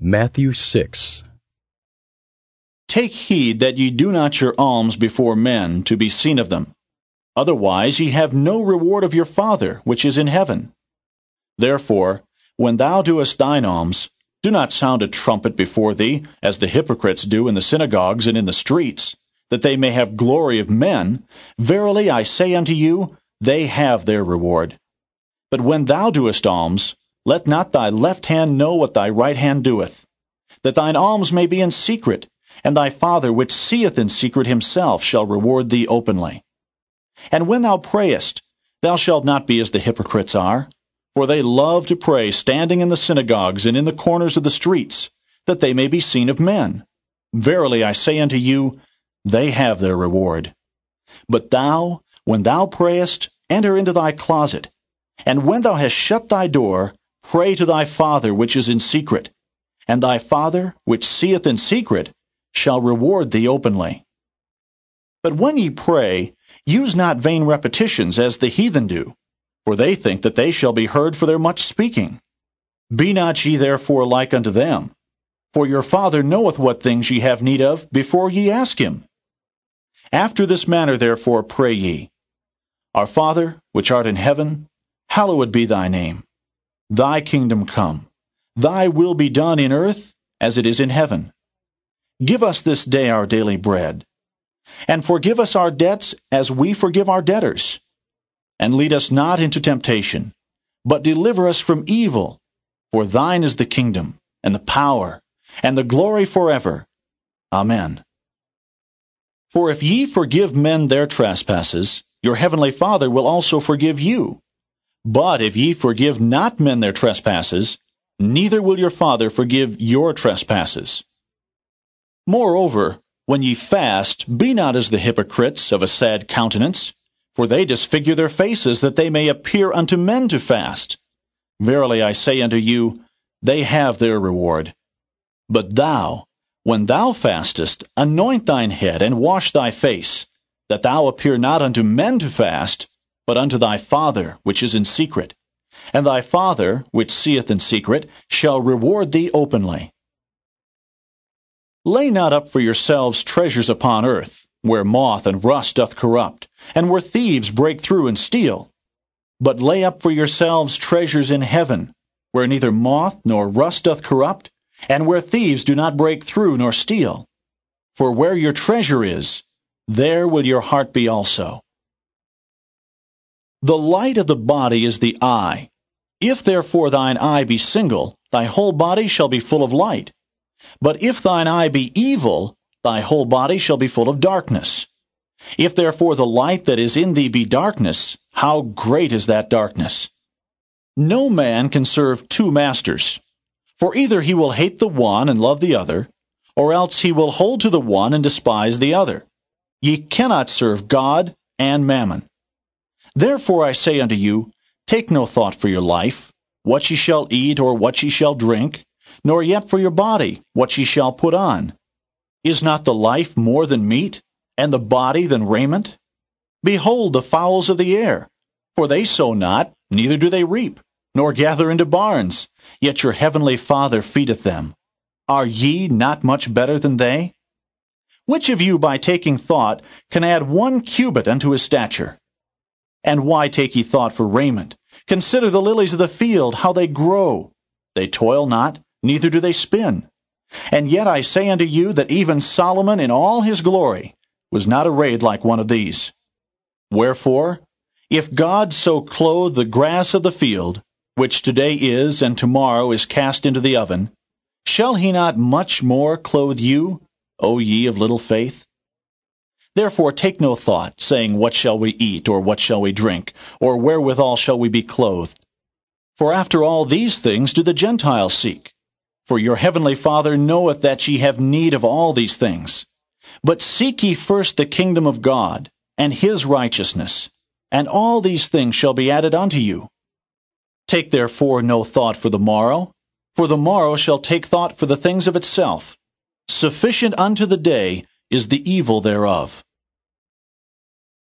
Matthew 6. Take heed that ye do not your alms before men to be seen of them. Otherwise ye have no reward of your Father which is in heaven. Therefore, when thou doest thine alms, do not sound a trumpet before thee, as the hypocrites do in the synagogues and in the streets, that they may have glory of men. Verily I say unto you, they have their reward. But when thou doest alms, let not thy left hand know what thy right hand doeth, that thine alms may be in secret, and thy Father which seeth in secret himself shall reward thee openly. And when thou prayest, thou shalt not be as the hypocrites are, for they love to pray standing in the synagogues and in the corners of the streets, that they may be seen of men. Verily I say unto you, they have their reward. But thou, when thou prayest, enter into thy closet, and when thou hast shut thy door, Pray to thy Father which is in secret, and thy Father which seeth in secret shall reward thee openly. But when ye pray, use not vain repetitions as the heathen do, for they think that they shall be heard for their much speaking. Be not ye therefore like unto them, for your Father knoweth what things ye have need of before ye ask him. After this manner therefore pray ye, Our Father, which art in heaven, hallowed be thy name. Thy kingdom come. Thy will be done in earth as it is in heaven. Give us this day our daily bread. And forgive us our debts as we forgive our debtors. And lead us not into temptation, but deliver us from evil. For thine is the kingdom, and the power, and the glory forever. Amen. For if ye forgive men their trespasses, your heavenly Father will also forgive you. But if ye forgive not men their trespasses, neither will your Father forgive your trespasses. Moreover, when ye fast, be not as the hypocrites of a sad countenance, for they disfigure their faces, that they may appear unto men to fast. Verily I say unto you, they have their reward. But thou, when thou fastest, anoint thine head, and wash thy face, that thou appear not unto men to fast, but unto thy Father which is in secret. And thy Father, which seeth in secret, shall reward thee openly. Lay not up for yourselves treasures upon earth, where moth and rust doth corrupt, and where thieves break through and steal. But lay up for yourselves treasures in heaven, where neither moth nor rust doth corrupt, and where thieves do not break through nor steal. For where your treasure is, there will your heart be also. The light of the body is the eye. If therefore thine eye be single, thy whole body shall be full of light. But if thine eye be evil, thy whole body shall be full of darkness. If therefore the light that is in thee be darkness, how great is that darkness? No man can serve two masters. For either he will hate the one and love the other, or else he will hold to the one and despise the other. Ye cannot serve God and mammon. Therefore I say unto you, Take no thought for your life, what ye shall eat or what ye shall drink, nor yet for your body, what ye shall put on. Is not the life more than meat, and the body than raiment? Behold the fowls of the air, for they sow not, neither do they reap, nor gather into barns, yet your heavenly Father feedeth them. Are ye not much better than they? Which of you by taking thought can add one cubit unto his stature? And why take ye thought for raiment? Consider the lilies of the field, how they grow. They toil not, neither do they spin. And yet I say unto you that even Solomon in all his glory was not arrayed like one of these. Wherefore, if God so clothe the grass of the field, which today is and tomorrow is cast into the oven, shall he not much more clothe you, O ye of little faith? Therefore take no thought, saying, What shall we eat, or what shall we drink, or wherewithal shall we be clothed? For after all these things do the Gentiles seek. For your heavenly Father knoweth that ye have need of all these things. But seek ye first the kingdom of God, and his righteousness, and all these things shall be added unto you. Take therefore no thought for the morrow, for the morrow shall take thought for the things of itself. Sufficient unto the day is the evil thereof.